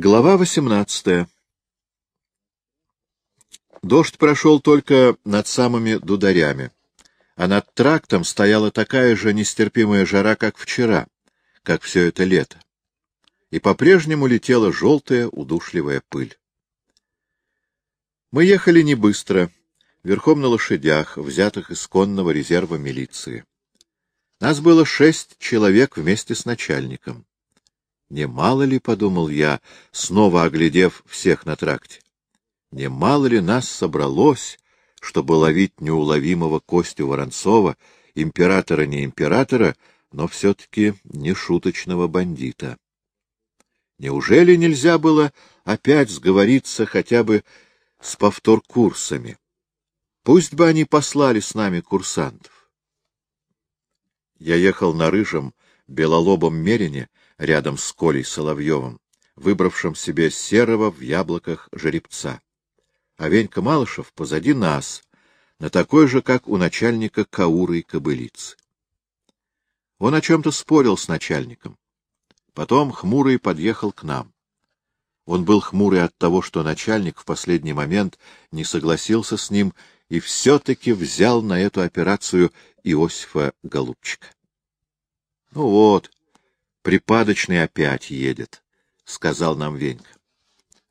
Глава восемнадцатая Дождь прошел только над самыми дударями, а над трактом стояла такая же нестерпимая жара, как вчера, как все это лето, и по-прежнему летела желтая удушливая пыль. Мы ехали не быстро, верхом на лошадях, взятых из конного резерва милиции. Нас было шесть человек вместе с начальником. Немало ли, — подумал я, снова оглядев всех на тракте, — немало ли нас собралось, чтобы ловить неуловимого Костю Воронцова, императора не императора, но все-таки не шуточного бандита. Неужели нельзя было опять сговориться хотя бы с повторкурсами? Пусть бы они послали с нами курсантов. Я ехал на рыжем, белолобом мерине, рядом с Колей Соловьевым, выбравшим себе серого в яблоках жеребца. А Венька Малышев позади нас, на такой же, как у начальника Кауры и Кобылицы. Он о чем-то спорил с начальником. Потом хмурый подъехал к нам. Он был хмурый от того, что начальник в последний момент не согласился с ним и все-таки взял на эту операцию Иосифа Голубчика. — Ну вот, Припадочный опять едет, — сказал нам Венька.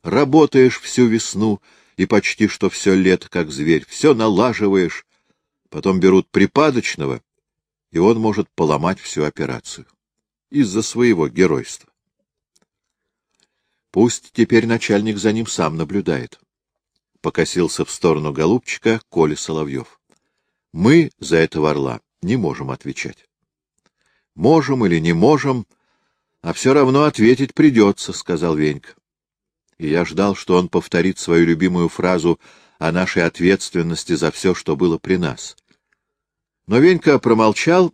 Работаешь всю весну и почти что все лето, как зверь, все налаживаешь, потом берут припадочного, и он может поломать всю операцию из-за своего геройства. Пусть теперь начальник за ним сам наблюдает. Покосился в сторону голубчика Коля Соловьев. Мы за этого орла не можем отвечать. Можем или не можем, а все равно ответить придется, — сказал Венька. И я ждал, что он повторит свою любимую фразу о нашей ответственности за все, что было при нас. Но Венька промолчал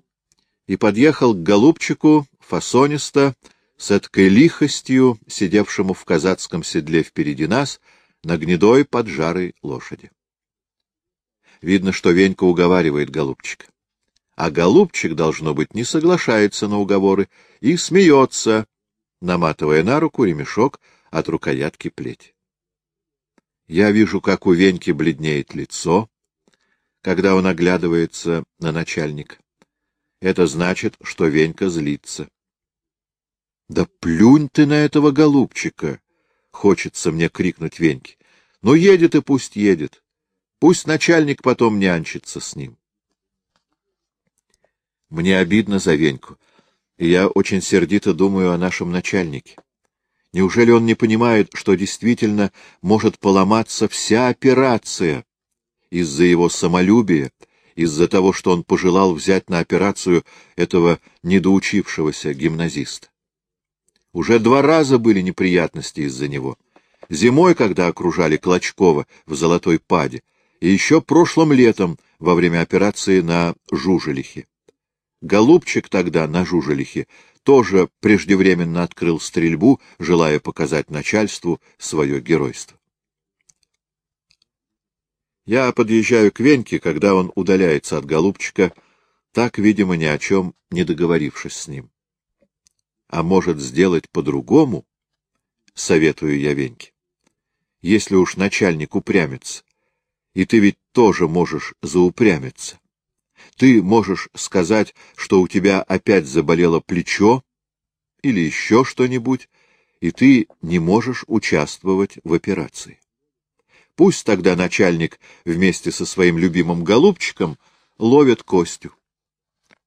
и подъехал к голубчику фасониста с эткой лихостью, сидевшему в казацком седле впереди нас, на гнедой поджарой лошади. Видно, что Венька уговаривает голубчика а голубчик, должно быть, не соглашается на уговоры и смеется, наматывая на руку ремешок от рукоятки плеть. Я вижу, как у Веньки бледнеет лицо, когда он оглядывается на начальника. Это значит, что Венька злится. — Да плюнь ты на этого голубчика! — хочется мне крикнуть Веньке. — Ну, едет и пусть едет. Пусть начальник потом нянчится с ним. Мне обидно за Веньку, и я очень сердито думаю о нашем начальнике. Неужели он не понимает, что действительно может поломаться вся операция из-за его самолюбия, из-за того, что он пожелал взять на операцию этого недоучившегося гимназиста? Уже два раза были неприятности из-за него. Зимой, когда окружали Клочкова в Золотой Паде, и еще прошлым летом во время операции на Жужелихе. Голубчик тогда на Жужелихе тоже преждевременно открыл стрельбу, желая показать начальству свое геройство. Я подъезжаю к Веньке, когда он удаляется от голубчика, так, видимо, ни о чем не договорившись с ним. А может сделать по-другому, советую я Веньке. Если уж начальник упрямится, и ты ведь тоже можешь заупрямиться. Ты можешь сказать, что у тебя опять заболело плечо или еще что-нибудь, и ты не можешь участвовать в операции. Пусть тогда начальник вместе со своим любимым голубчиком ловит Костю.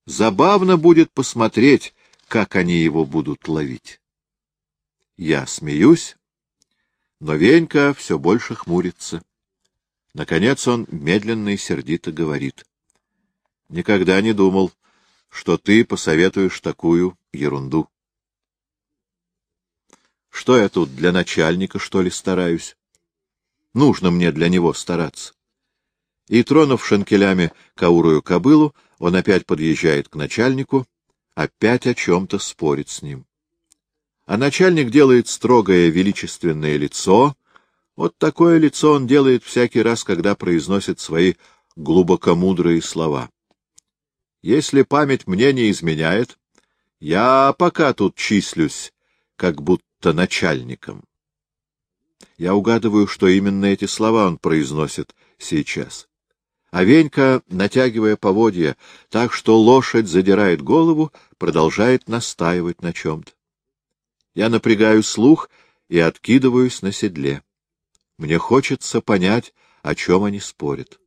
Забавно будет посмотреть, как они его будут ловить. Я смеюсь, но Венька все больше хмурится. Наконец он медленно и сердито говорит. Никогда не думал, что ты посоветуешь такую ерунду. Что я тут для начальника, что ли, стараюсь? Нужно мне для него стараться. И, тронув шанкелями каурую кобылу, он опять подъезжает к начальнику, опять о чем-то спорит с ним. А начальник делает строгое величественное лицо. Вот такое лицо он делает всякий раз, когда произносит свои глубокомудрые слова. Если память мне не изменяет, я пока тут числюсь, как будто начальником. Я угадываю, что именно эти слова он произносит сейчас. А Венька, натягивая поводья так, что лошадь задирает голову, продолжает настаивать на чем-то. Я напрягаю слух и откидываюсь на седле. Мне хочется понять, о чем они спорят.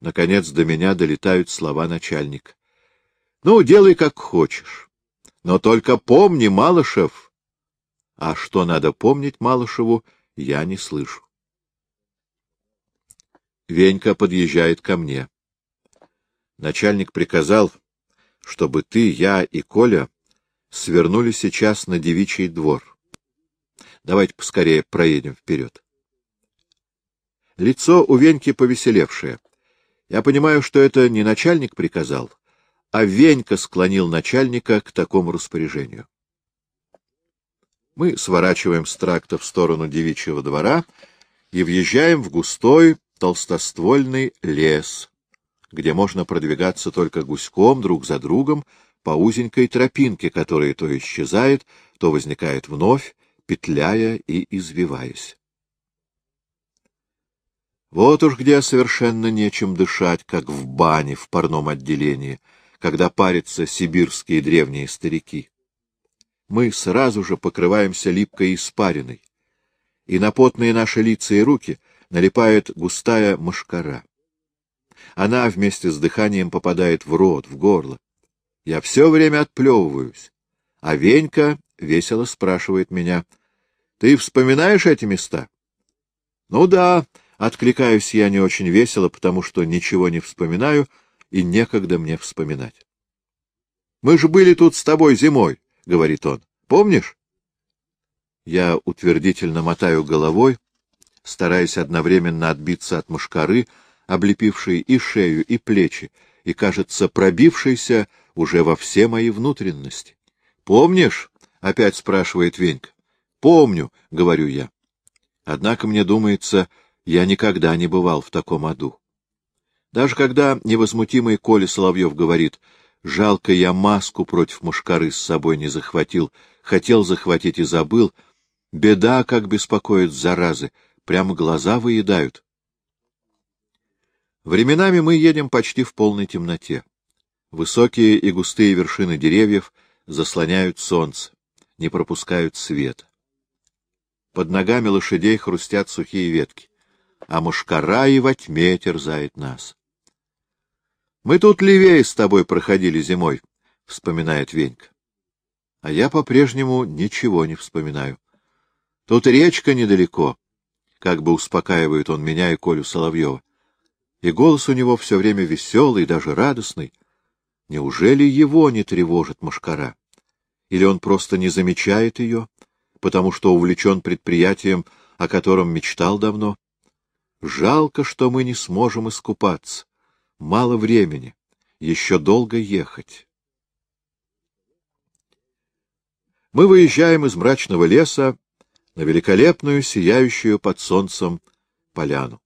Наконец до меня долетают слова начальника. — Ну, делай как хочешь. Но только помни, Малышев. А что надо помнить Малышеву, я не слышу. Венька подъезжает ко мне. Начальник приказал, чтобы ты, я и Коля свернули сейчас на девичий двор. Давайте поскорее проедем вперед. Лицо у Веньки повеселевшее. Я понимаю, что это не начальник приказал, а Венька склонил начальника к такому распоряжению. Мы сворачиваем с тракта в сторону девичьего двора и въезжаем в густой толстоствольный лес, где можно продвигаться только гуськом друг за другом по узенькой тропинке, которая то исчезает, то возникает вновь, петляя и извиваясь. Вот уж где совершенно нечем дышать, как в бане в парном отделении, когда парятся сибирские древние старики. Мы сразу же покрываемся липкой испариной, и на потные наши лица и руки налипает густая мошкара. Она вместе с дыханием попадает в рот, в горло. Я все время отплевываюсь, а Венька весело спрашивает меня, — Ты вспоминаешь эти места? — Ну да, Откликаюсь я не очень весело, потому что ничего не вспоминаю, и некогда мне вспоминать. — Мы же были тут с тобой зимой, — говорит он. — Помнишь? Я утвердительно мотаю головой, стараясь одновременно отбиться от мушкары, облепившей и шею, и плечи, и, кажется, пробившейся уже во все мои внутренности. — Помнишь? — опять спрашивает Венька. — Помню, — говорю я. Однако мне думается, я никогда не бывал в таком аду. Даже когда невозмутимый Коля Соловьев говорит, «Жалко, я маску против мушкары с собой не захватил, хотел захватить и забыл», беда, как беспокоит заразы, прямо глаза выедают. Временами мы едем почти в полной темноте. Высокие и густые вершины деревьев заслоняют солнце, не пропускают света. Под ногами лошадей хрустят сухие ветки а мушкара и во тьме терзает нас. — Мы тут левее с тобой проходили зимой, — вспоминает Венька. А я по-прежнему ничего не вспоминаю. Тут речка недалеко, как бы успокаивает он меня и Колю Соловьева. И голос у него все время веселый, даже радостный. Неужели его не тревожит мушкара? Или он просто не замечает ее, потому что увлечен предприятием, о котором мечтал давно? Жалко, что мы не сможем искупаться. Мало времени. Еще долго ехать. Мы выезжаем из мрачного леса на великолепную, сияющую под солнцем поляну.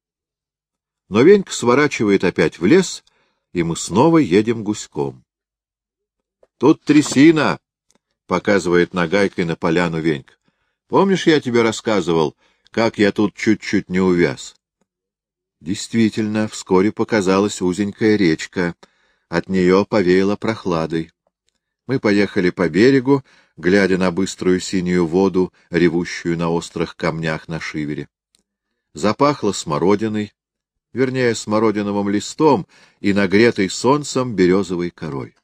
Но Венька сворачивает опять в лес, и мы снова едем гуськом. — Тут трясина! — показывает нагайкой на поляну Венька. — Помнишь, я тебе рассказывал, как я тут чуть-чуть не увяз? Действительно, вскоре показалась узенькая речка, от нее повеяло прохладой. Мы поехали по берегу, глядя на быструю синюю воду, ревущую на острых камнях на шивере. Запахло смородиной, вернее, смородиновым листом и нагретой солнцем березовой корой.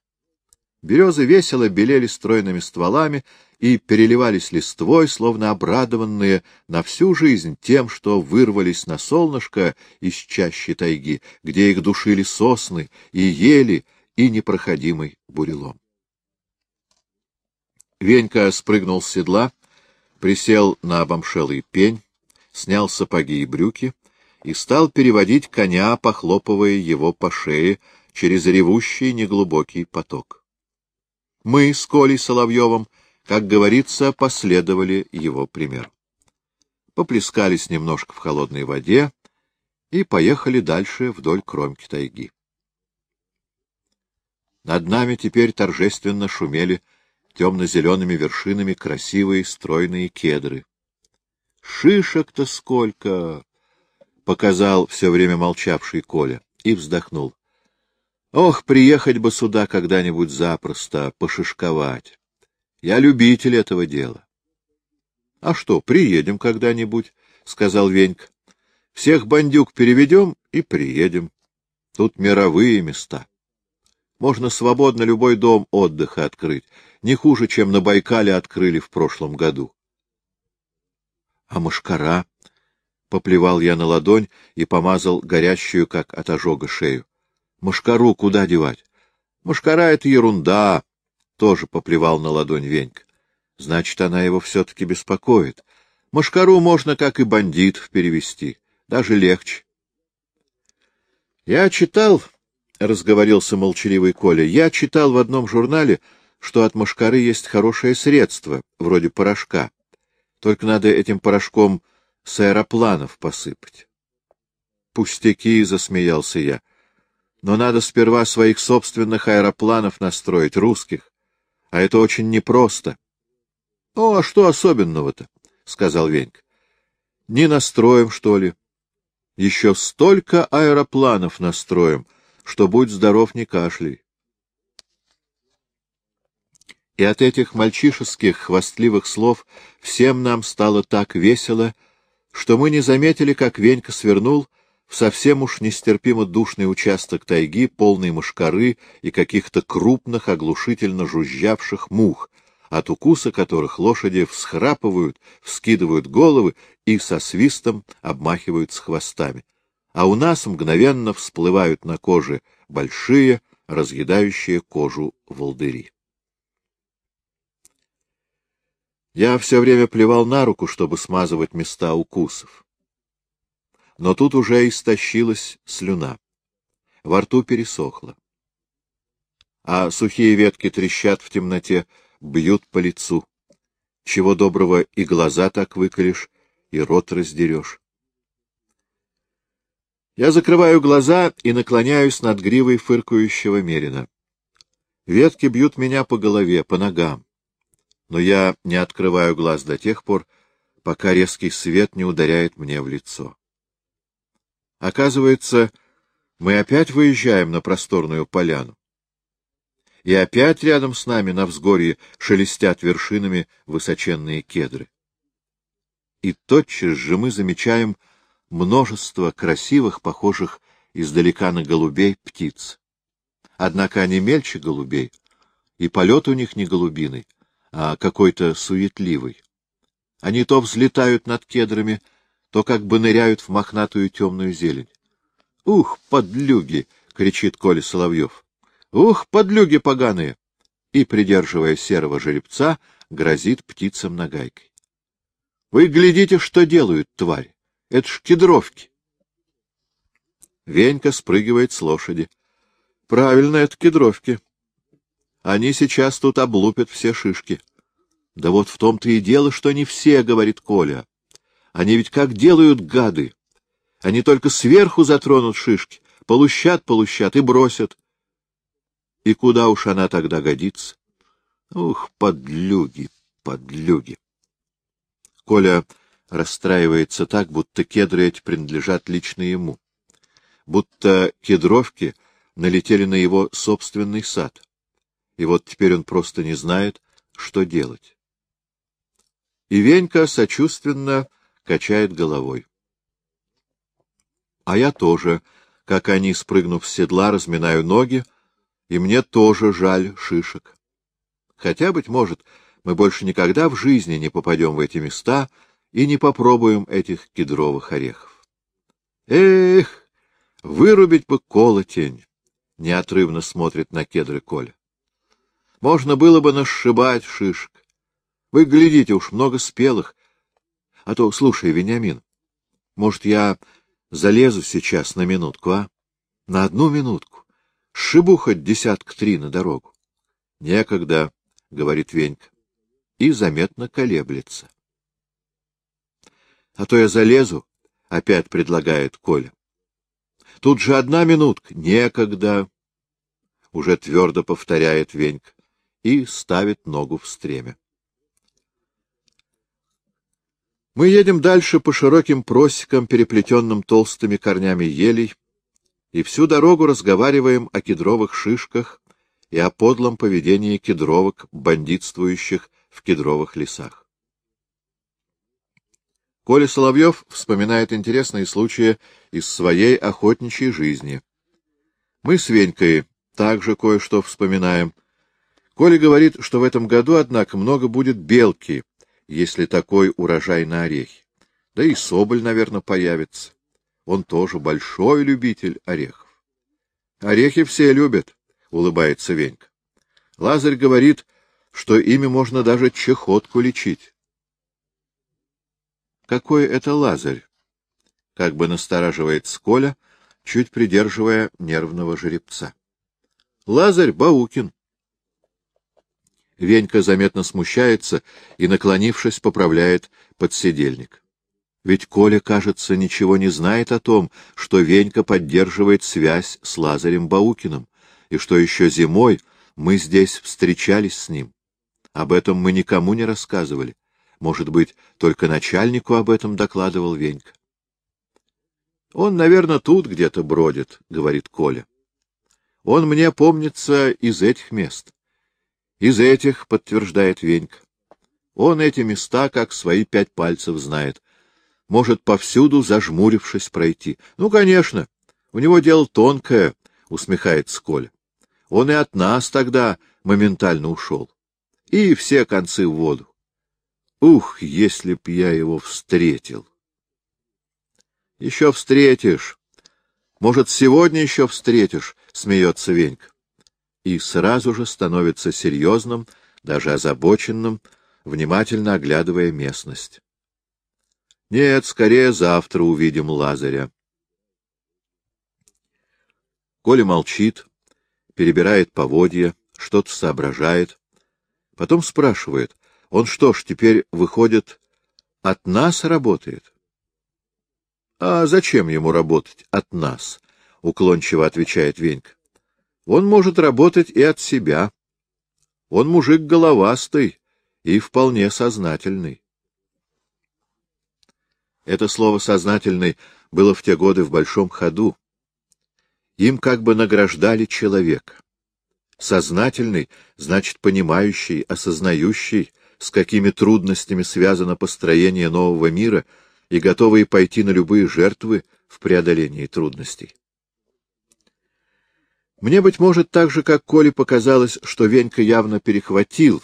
Березы весело белели стройными стволами и переливались листвой, словно обрадованные на всю жизнь тем, что вырвались на солнышко из чащи тайги, где их душили сосны и ели, и непроходимый бурелом. Венька спрыгнул с седла, присел на обомшелый пень, снял сапоги и брюки и стал переводить коня, похлопывая его по шее через ревущий неглубокий поток. Мы с Колей Соловьевым как говорится, последовали его примеру. Поплескались немножко в холодной воде и поехали дальше вдоль кромки тайги. Над нами теперь торжественно шумели темно-зелеными вершинами красивые стройные кедры. Шишек-то сколько! — показал все время молчавший Коля и вздохнул. Ох, приехать бы сюда когда-нибудь запросто, пошишковать. Я любитель этого дела. — А что, приедем когда-нибудь, — сказал Венька. — Всех бандюк переведем и приедем. Тут мировые места. Можно свободно любой дом отдыха открыть, не хуже, чем на Байкале открыли в прошлом году. — А мошкара? — поплевал я на ладонь и помазал горящую, как от ожога, шею. — Мошкару куда девать? — Мошкара — это ерунда, — тоже поплевал на ладонь Венька. — Значит, она его все-таки беспокоит. Мошкару можно, как и бандитов, перевести, даже легче. — Я читал, — разговорился молчаливый Коля, — я читал в одном журнале, что от мошкары есть хорошее средство, вроде порошка. Только надо этим порошком с аэропланов посыпать. Пустяки, — засмеялся я. Но надо сперва своих собственных аэропланов настроить, русских. А это очень непросто. — Ну, а что особенного-то? — сказал Венька. — Не настроим, что ли? Еще столько аэропланов настроим, что будь здоров, не кашляй. И от этих мальчишеских хвастливых слов всем нам стало так весело, что мы не заметили, как Венька свернул в совсем уж нестерпимо душный участок тайги, полный мошкары и каких-то крупных, оглушительно жужжавших мух, от укуса которых лошади всхрапывают, вскидывают головы и со свистом обмахиваются хвостами. А у нас мгновенно всплывают на коже большие, разъедающие кожу волдыри. Я все время плевал на руку, чтобы смазывать места укусов. Но тут уже истощилась слюна. Во рту пересохло. А сухие ветки трещат в темноте, бьют по лицу. Чего доброго и глаза так выколешь, и рот раздерешь. Я закрываю глаза и наклоняюсь над гривой фыркающего мерина. Ветки бьют меня по голове, по ногам но я не открываю глаз до тех пор, пока резкий свет не ударяет мне в лицо. Оказывается, мы опять выезжаем на просторную поляну. И опять рядом с нами на взгорье шелестят вершинами высоченные кедры. И тотчас же мы замечаем множество красивых, похожих издалека на голубей, птиц. Однако они мельче голубей, и полет у них не голубиный, а какой-то суетливый. Они то взлетают над кедрами, то как бы ныряют в мохнатую темную зелень. — Ух, подлюги! — кричит Коля Соловьев. — Ух, подлюги поганые! И, придерживая серого жеребца, грозит птицам нагайкой. — Вы глядите, что делают, тварь! Это ж кедровки! Венька спрыгивает с лошади. — Правильно, это кедровки. Они сейчас тут облупят все шишки. Да вот в том-то и дело, что не все, — говорит Коля. Они ведь как делают гады. Они только сверху затронут шишки, полущат, полущат и бросят. И куда уж она тогда годится? Ух, подлюги, подлюги. Коля расстраивается так, будто кедры эти принадлежат лично ему. Будто кедровки налетели на его собственный сад и вот теперь он просто не знает, что делать. И Венька сочувственно качает головой. А я тоже, как они, спрыгнув с седла, разминаю ноги, и мне тоже жаль шишек. Хотя, быть может, мы больше никогда в жизни не попадем в эти места и не попробуем этих кедровых орехов. Эх, вырубить бы колотень! Неотрывно смотрит на кедры Коля. Можно было бы насшибать шишек. Вы глядите, уж много спелых. А то, слушай, Вениамин, может, я залезу сейчас на минутку, а? На одну минутку. Шибу хоть десятка три на дорогу. — Некогда, — говорит Венька, и заметно колеблется. — А то я залезу, — опять предлагает Коля. — Тут же одна минутка. Некогда, — уже твердо повторяет Венька и ставит ногу в стремя. Мы едем дальше по широким просекам, переплетенным толстыми корнями елей, и всю дорогу разговариваем о кедровых шишках и о подлом поведении кедровок, бандитствующих в кедровых лесах. Коля Соловьев вспоминает интересные случаи из своей охотничьей жизни. Мы с Венькой также кое-что вспоминаем. Коля говорит, что в этом году, однако, много будет белки, если такой урожай на орехи. Да и соболь, наверное, появится. Он тоже большой любитель орехов. Орехи все любят, — улыбается Венька. Лазарь говорит, что ими можно даже чехотку лечить. Какой это Лазарь? Как бы настораживает Сколя, чуть придерживая нервного жеребца. Лазарь Баукин. Венька заметно смущается и, наклонившись, поправляет подседельник. Ведь Коля, кажется, ничего не знает о том, что Венька поддерживает связь с Лазарем Баукиным, и что еще зимой мы здесь встречались с ним. Об этом мы никому не рассказывали. Может быть, только начальнику об этом докладывал Венька. — Он, наверное, тут где-то бродит, — говорит Коля. — Он мне помнится из этих мест. — Из этих, — подтверждает Венька. Он эти места как свои пять пальцев знает может повсюду, зажмурившись, пройти. Ну, конечно, у него дело тонкое, — усмехается Коля. Он и от нас тогда моментально ушел. И все концы в воду. Ух, если б я его встретил! Еще встретишь. Может, сегодня еще встретишь, — смеется Венька. И сразу же становится серьезным, даже озабоченным, внимательно оглядывая местность. Нет, скорее завтра увидим Лазаря. Коля молчит, перебирает поводья, что-то соображает. Потом спрашивает, он что ж, теперь, выходит, от нас работает? — А зачем ему работать от нас? — уклончиво отвечает Венька. — Он может работать и от себя. Он мужик головастый и вполне сознательный. Это слово «сознательный» было в те годы в большом ходу. Им как бы награждали человека. Сознательный — значит понимающий, осознающий, с какими трудностями связано построение нового мира и готовый пойти на любые жертвы в преодолении трудностей. Мне, быть может, так же, как Коле показалось, что Венька явно перехватил,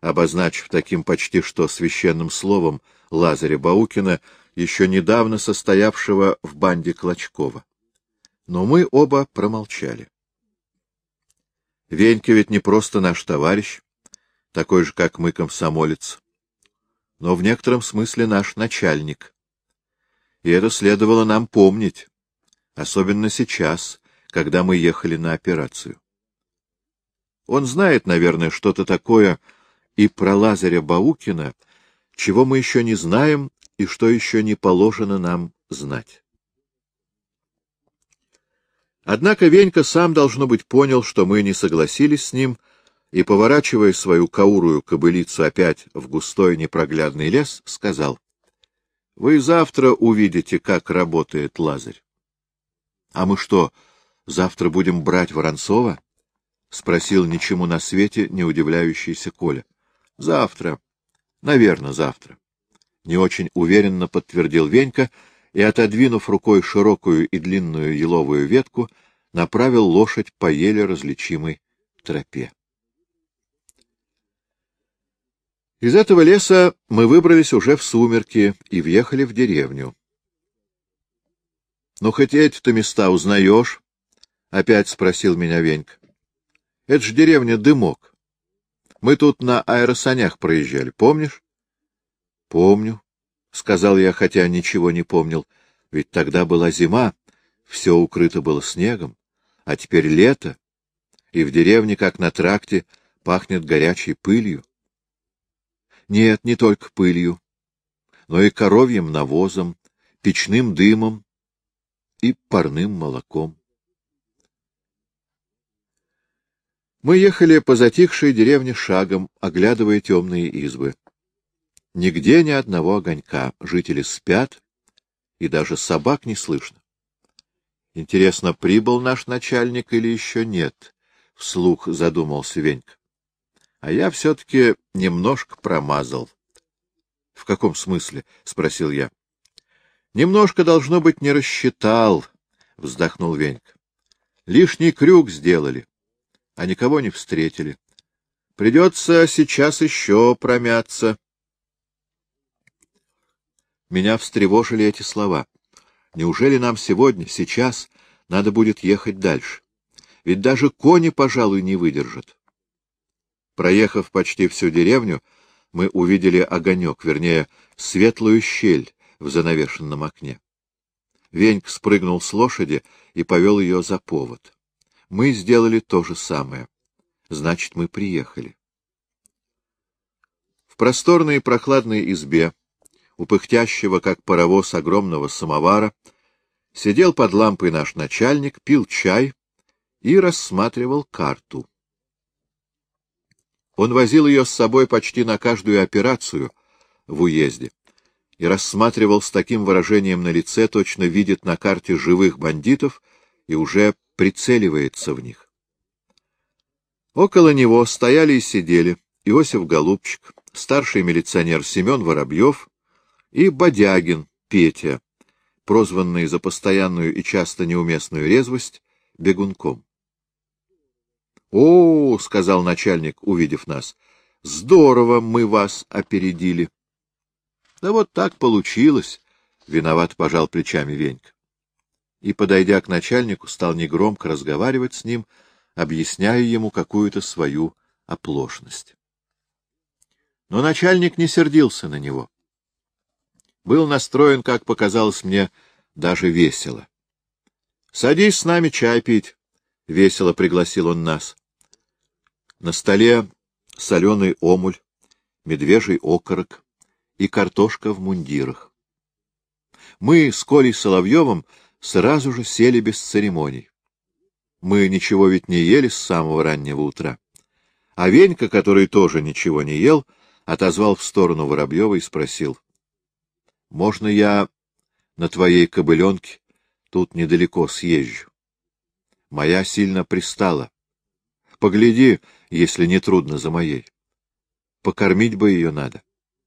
обозначив таким почти что священным словом — Лазаря Баукина, еще недавно состоявшего в банде Клочкова. Но мы оба промолчали. Венька ведь не просто наш товарищ, такой же, как мы, комсомолец, но в некотором смысле наш начальник. И это следовало нам помнить, особенно сейчас, когда мы ехали на операцию. Он знает, наверное, что-то такое и про Лазаря Баукина, чего мы еще не знаем и что еще не положено нам знать. Однако Венька сам, должно быть, понял, что мы не согласились с ним, и, поворачивая свою каурую кобылицу опять в густой непроглядный лес, сказал, — Вы завтра увидите, как работает Лазарь. — А мы что, завтра будем брать Воронцова? — спросил ничему на свете не удивляющийся Коля. — Завтра. Наверное, завтра. Не очень уверенно подтвердил Венька и, отодвинув рукой широкую и длинную еловую ветку, направил лошадь по еле различимой тропе. Из этого леса мы выбрались уже в сумерки и въехали в деревню. — Ну, хоть эти-то места узнаешь? — опять спросил меня Венька. — Это ж деревня Дымок. Мы тут на аэросанях проезжали, помнишь? — Помню, — сказал я, хотя ничего не помнил. Ведь тогда была зима, все укрыто было снегом, а теперь лето, и в деревне, как на тракте, пахнет горячей пылью. Нет, не только пылью, но и коровьим навозом, печным дымом и парным молоком. Мы ехали по затихшей деревне шагом, оглядывая темные избы. Нигде ни одного огонька. Жители спят, и даже собак не слышно. Интересно, прибыл наш начальник или еще нет? — вслух задумался Венька. А я все-таки немножко промазал. — В каком смысле? — спросил я. — Немножко, должно быть, не рассчитал, — вздохнул Венька. — Лишний крюк сделали, а никого не встретили. Придется сейчас еще промяться. Меня встревожили эти слова. Неужели нам сегодня, сейчас, надо будет ехать дальше? Ведь даже кони, пожалуй, не выдержат. Проехав почти всю деревню, мы увидели огонек, вернее, светлую щель в занавешенном окне. Веньк спрыгнул с лошади и повел ее за повод. Мы сделали то же самое. Значит, мы приехали. В просторной и прохладной избе, у пыхтящего, как паровоз огромного самовара, сидел под лампой наш начальник, пил чай и рассматривал карту. Он возил ее с собой почти на каждую операцию в уезде и рассматривал с таким выражением на лице, точно видит на карте живых бандитов и уже прицеливается в них. Около него стояли и сидели Иосиф Голубчик, старший милиционер Семен Воробьев и Бодягин Петя, прозванный за постоянную и часто неуместную резвость бегунком. — О, — сказал начальник, увидев нас, — здорово мы вас опередили. — Да вот так получилось, — виноват пожал плечами Венька. И, подойдя к начальнику, стал негромко разговаривать с ним, объясняя ему какую-то свою оплошность. Но начальник не сердился на него. Был настроен, как показалось мне, даже весело. — Садись с нами чай пить. — весело пригласил он нас. На столе соленый омуль, медвежий окорок и картошка в мундирах. Мы с Колей Соловьевым сразу же сели без церемоний. Мы ничего ведь не ели с самого раннего утра. А Венька, который тоже ничего не ел, отозвал в сторону Воробьева и спросил. — Можно я на твоей кобыленке тут недалеко съезжу? Моя сильно пристала. Погляди, если не трудно за моей. Покормить бы ее надо.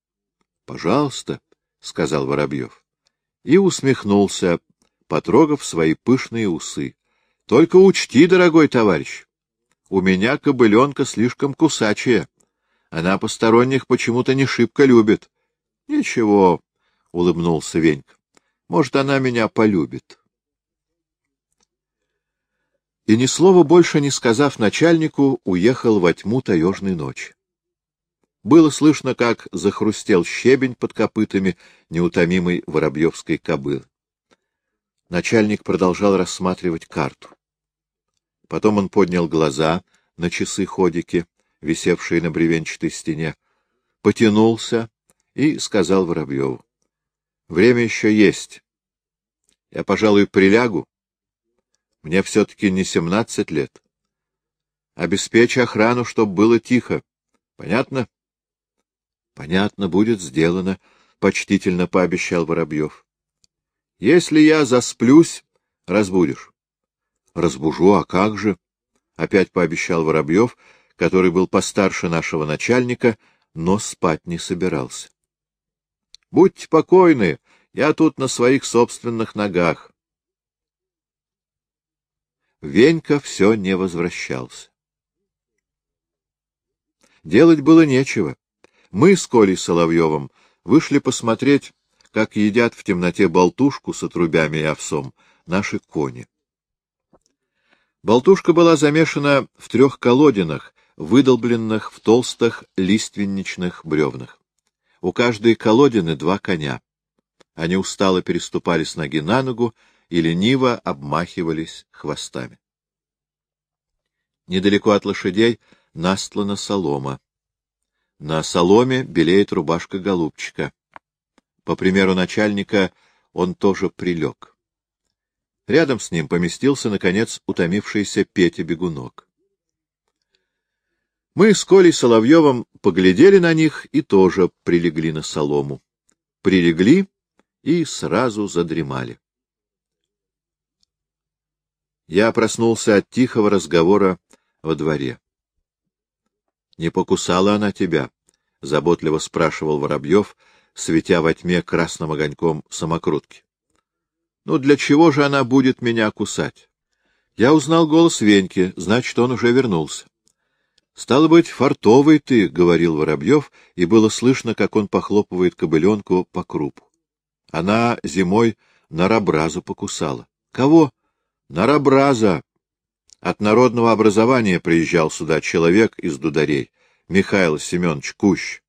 — Пожалуйста, — сказал Воробьев. И усмехнулся, потрогав свои пышные усы. — Только учти, дорогой товарищ, у меня кобыленка слишком кусачая. Она посторонних почему-то не шибко любит. — Ничего, — улыбнулся Венька. — Может, она меня полюбит и ни слова больше не сказав начальнику, уехал во тьму таежной ночи. Было слышно, как захрустел щебень под копытами неутомимой воробьевской кобылы. Начальник продолжал рассматривать карту. Потом он поднял глаза на часы-ходики, висевшие на бревенчатой стене, потянулся и сказал Воробьеву. — Время еще есть. Я, пожалуй, прилягу, мне все-таки не семнадцать лет. Обеспечь охрану, чтоб было тихо. Понятно? — Понятно, будет сделано, — почтительно пообещал Воробьев. — Если я засплюсь, разбудишь. — Разбужу, а как же? — опять пообещал Воробьев, который был постарше нашего начальника, но спать не собирался. — Будьте покойны, я тут на своих собственных ногах. Венька все не возвращался. Делать было нечего. Мы с Колей Соловьевым вышли посмотреть, как едят в темноте болтушку с отрубями и овсом наши кони. Болтушка была замешана в трех колодинах, выдолбленных в толстых лиственничных бревнах. У каждой колодины два коня. Они устало переступали с ноги на ногу и лениво обмахивались хвостами. Недалеко от лошадей настлана солома. На соломе белеет рубашка голубчика. По примеру начальника, он тоже прилег. Рядом с ним поместился, наконец, утомившийся Петя Бегунок. Мы с Колей Соловьевым поглядели на них и тоже прилегли на солому. Прилегли и сразу задремали. Я проснулся от тихого разговора во дворе. — Не покусала она тебя? — заботливо спрашивал Воробьев, светя во тьме красным огоньком самокрутки. — Ну, для чего же она будет меня кусать? Я узнал голос Веньки, значит, он уже вернулся. — Стало быть, фартовый ты, — говорил Воробьев, и было слышно, как он похлопывает кобыленку по крупу. Она зимой нарабразу покусала. — Кого? Нарабраза. От народного образования приезжал сюда человек из дударей, Михаил Семенович Кущ.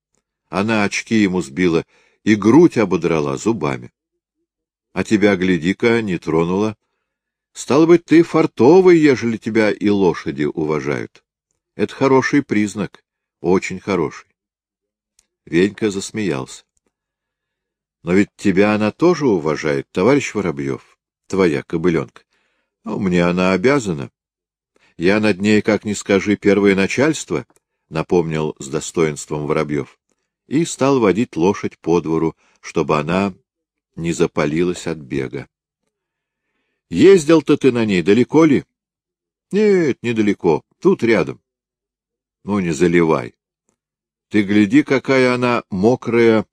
Она очки ему сбила и грудь ободрала зубами. А тебя, гляди-ка, не тронула. Стало быть, ты фартовый, ежели тебя и лошади уважают. Это хороший признак, очень хороший. Венька засмеялся. Но ведь тебя она тоже уважает, товарищ Воробьев, твоя кобыленка. Ну, мне она обязана. Я над ней, как ни скажи, первое начальство, — напомнил с достоинством Воробьев, и стал водить лошадь по двору, чтобы она не запалилась от бега. — Ездил-то ты на ней далеко ли? — Нет, недалеко, тут рядом. — Ну, не заливай. Ты гляди, какая она мокрая,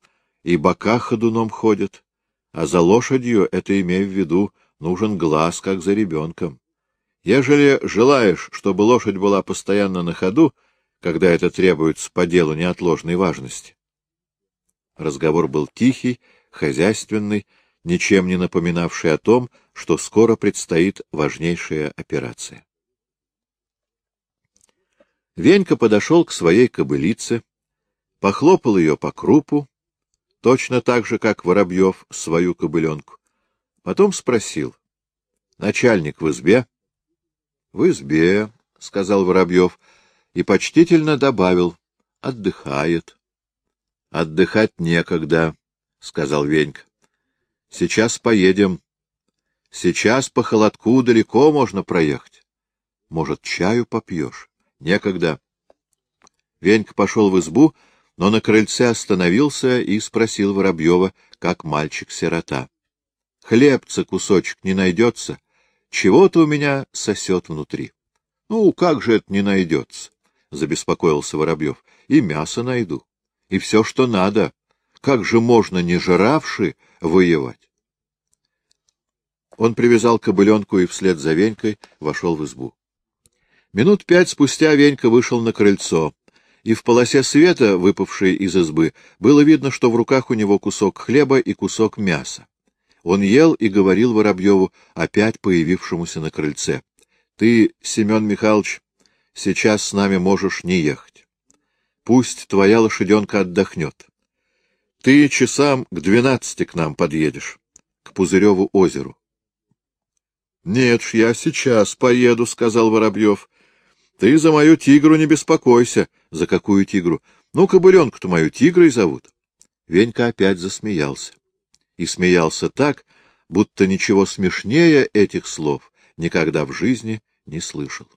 и бока ходуном ходят. А за лошадью, это имей в виду, — нужен глаз, как за ребенком. Ежели желаешь, чтобы лошадь была постоянно на ходу, когда это требуется по делу неотложной важности. Разговор был тихий, хозяйственный, ничем не напоминавший о том, что скоро предстоит важнейшая операция. Венька подошел к своей кобылице, похлопал ее по крупу, точно так же, как Воробьев свою кобыленку, Потом спросил. — Начальник в избе? — В избе, — сказал Воробьев, и почтительно добавил. — Отдыхает. — Отдыхать некогда, — сказал Венька. — Сейчас поедем. Сейчас по холодку далеко можно проехать. Может, чаю попьешь? Некогда. Венька пошел в избу, но на крыльце остановился и спросил Воробьева, как мальчик-сирота. Хлебца кусочек не найдется. Чего-то у меня сосет внутри. — Ну, как же это не найдется? — забеспокоился Воробьев. — И мясо найду. И все, что надо. Как же можно, не жиравши, воевать? Он привязал кобыленку и вслед за Венькой вошел в избу. Минут пять спустя Венька вышел на крыльцо, и в полосе света, выпавшей из избы, было видно, что в руках у него кусок хлеба и кусок мяса. Он ел и говорил Воробьеву, опять появившемуся на крыльце. — Ты, Семен Михайлович, сейчас с нами можешь не ехать. Пусть твоя лошаденка отдохнет. Ты часам к двенадцати к нам подъедешь, к Пузыреву озеру. — Нет ж, я сейчас поеду, — сказал Воробьев. — Ты за мою тигру не беспокойся. — За какую тигру? — Ну, кобыленку-то мою тигрой зовут. Венька опять засмеялся и смеялся так, будто ничего смешнее этих слов никогда в жизни не слышал.